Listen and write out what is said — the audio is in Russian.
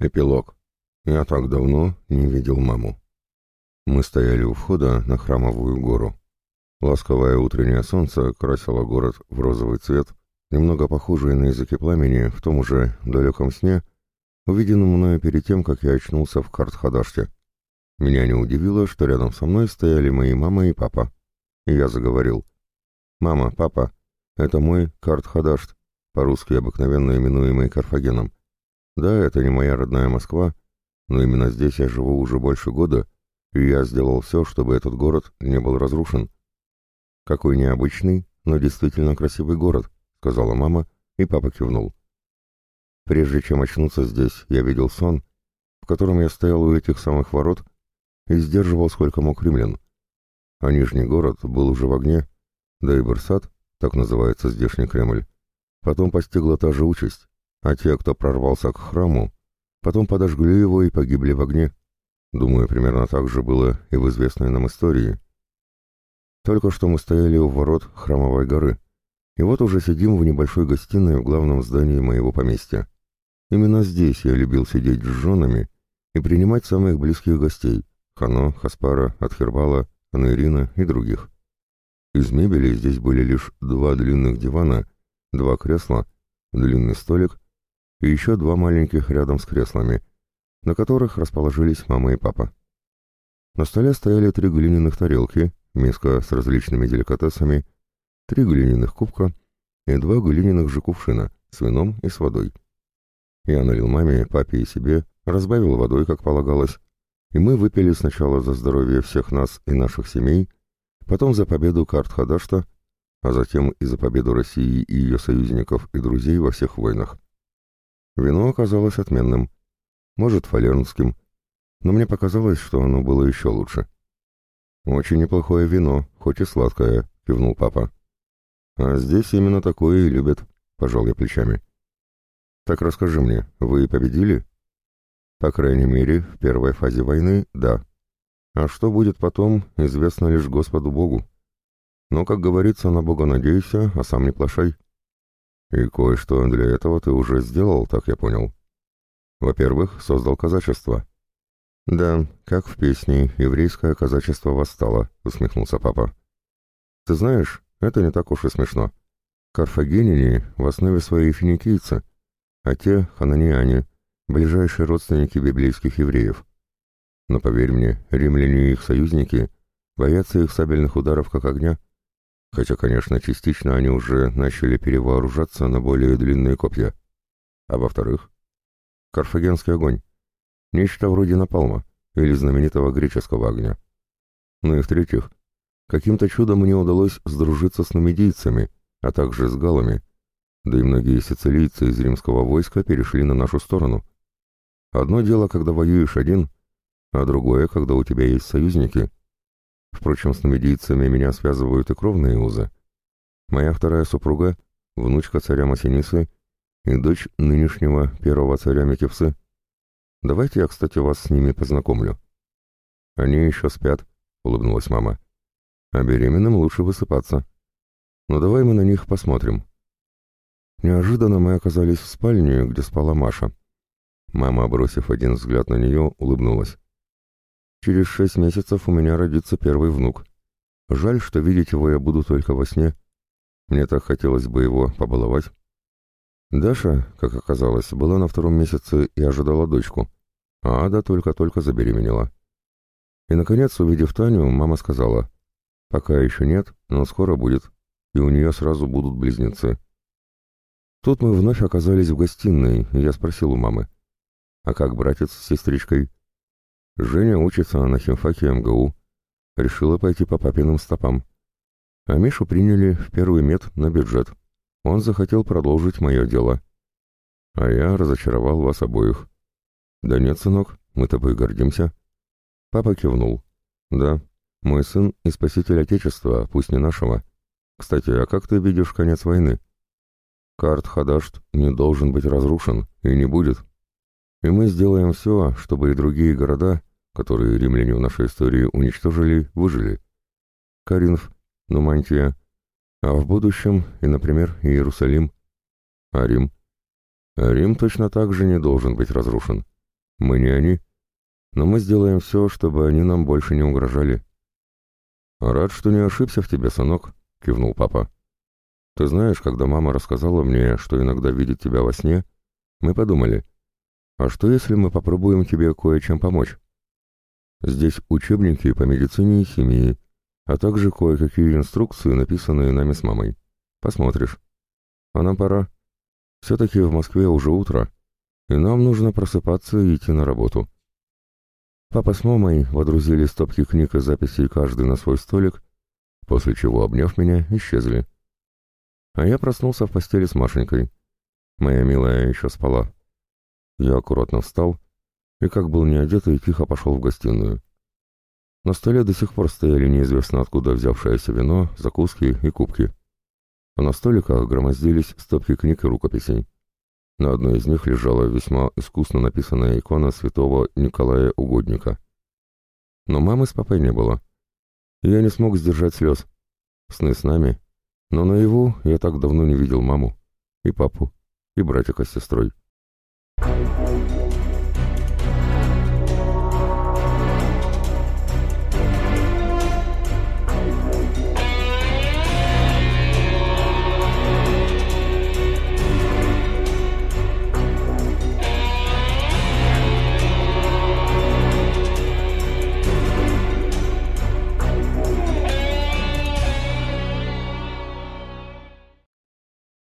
Эпилог. Я так давно не видел маму. Мы стояли у входа на храмовую гору. Ласковое утреннее солнце красило город в розовый цвет, немного похожий на языки пламени в том уже далеком сне, увиденном мною перед тем, как я очнулся в Картхадаште. Меня не удивило, что рядом со мной стояли мои мама и папа. И я заговорил. «Мама, папа, это мой Картхадашт, по-русски обыкновенно именуемый Карфагеном. Да, это не моя родная Москва, но именно здесь я живу уже больше года, и я сделал все, чтобы этот город не был разрушен. Какой необычный, но действительно красивый город, сказала мама, и папа кивнул. Прежде чем очнуться здесь, я видел сон, в котором я стоял у этих самых ворот и сдерживал сколько мог римлян. А Нижний город был уже в огне, да и Барсат, так называется здешний Кремль, потом постигла та же участь а те, кто прорвался к храму, потом подожгли его и погибли в огне. Думаю, примерно так же было и в известной нам истории. Только что мы стояли у ворот храмовой горы, и вот уже сидим в небольшой гостиной в главном здании моего поместья. Именно здесь я любил сидеть с женами и принимать самых близких гостей — Хано, Хаспара, Атхербала, Анерина и других. Из мебели здесь были лишь два длинных дивана, два кресла, длинный столик и еще два маленьких рядом с креслами, на которых расположились мама и папа. На столе стояли три глиняных тарелки, миска с различными деликатесами, три глиняных кубка и два глиняных же кувшина с вином и с водой. Я налил маме, папе и себе, разбавил водой, как полагалось, и мы выпили сначала за здоровье всех нас и наших семей, потом за победу карт Хадашта, а затем и за победу России и ее союзников и друзей во всех войнах. Вино оказалось отменным. Может, фалернским. Но мне показалось, что оно было еще лучше. «Очень неплохое вино, хоть и сладкое», — кивнул папа. «А здесь именно такое и любят», — пожал я плечами. «Так расскажи мне, вы победили?» «По крайней мере, в первой фазе войны — да. А что будет потом, известно лишь Господу Богу. Но, как говорится, на Бога надейся, а сам не плашай». И кое-что для этого ты уже сделал, так я понял. Во-первых, создал казачество. Да, как в песне «Еврейское казачество восстало», — усмехнулся папа. Ты знаешь, это не так уж и смешно. Карфагенине в основе своей финикийцы, а те — хананиане, ближайшие родственники библейских евреев. Но поверь мне, римляне и их союзники боятся их сабельных ударов как огня, хотя, конечно, частично они уже начали перевооружаться на более длинные копья. А во-вторых, карфагенский огонь. Нечто вроде напалма или знаменитого греческого огня. Ну и в-третьих, каким-то чудом мне удалось сдружиться с нумидийцами, а также с галами, да и многие сицилийцы из римского войска перешли на нашу сторону. Одно дело, когда воюешь один, а другое, когда у тебя есть союзники — Впрочем, с намедийцами меня связывают и кровные узы. Моя вторая супруга — внучка царя Масинисы и дочь нынешнего первого царя Мекевсы. Давайте я, кстати, вас с ними познакомлю. Они еще спят, — улыбнулась мама. А беременным лучше высыпаться. Ну давай мы на них посмотрим. Неожиданно мы оказались в спальне, где спала Маша. Мама, бросив один взгляд на нее, улыбнулась. Через шесть месяцев у меня родится первый внук. Жаль, что видеть его я буду только во сне. Мне так хотелось бы его побаловать. Даша, как оказалось, была на втором месяце и ожидала дочку, а Ада только-только забеременела. И, наконец, увидев Таню, мама сказала, «Пока еще нет, но скоро будет, и у нее сразу будут близнецы». Тут мы вновь оказались в гостиной, и я спросил у мамы, «А как братец с сестричкой?» Женя учится на химфаке МГУ. Решила пойти по папиным стопам. А Мишу приняли в первый мед на бюджет. Он захотел продолжить мое дело. А я разочаровал вас обоих. Да нет, сынок, мы тобой гордимся. Папа кивнул. Да, мой сын и спаситель Отечества, пусть не нашего. Кстати, а как ты видишь конец войны? Карт Хадашт не должен быть разрушен и не будет. И мы сделаем все, чтобы и другие города которые римляне в нашей истории уничтожили, выжили. Каринф, Нумантия, а в будущем и, например, Иерусалим. А Рим? Рим точно так же не должен быть разрушен. Мы не они, но мы сделаем все, чтобы они нам больше не угрожали». «Рад, что не ошибся в тебе, сынок», — кивнул папа. «Ты знаешь, когда мама рассказала мне, что иногда видит тебя во сне, мы подумали, а что если мы попробуем тебе кое-чем помочь? Здесь учебники по медицине и химии, а также кое-какие инструкции, написанные нами с мамой. Посмотришь. А нам пора. Все-таки в Москве уже утро, и нам нужно просыпаться и идти на работу». Папа с мамой водрузили стопки книг и записей каждый на свой столик, после чего, обняв меня, исчезли. А я проснулся в постели с Машенькой. Моя милая еще спала. Я аккуратно встал и, как был не одетый, тихо пошел в гостиную. На столе до сих пор стояли неизвестно откуда взявшееся вино, закуски и кубки. А на столиках громоздились стопки книг и рукописей. На одной из них лежала весьма искусно написанная икона святого Николая Угодника. Но мамы с папой не было. Я не смог сдержать слез. Сны с нами. Но наяву я так давно не видел маму, и папу, и братика с сестрой. Thank you.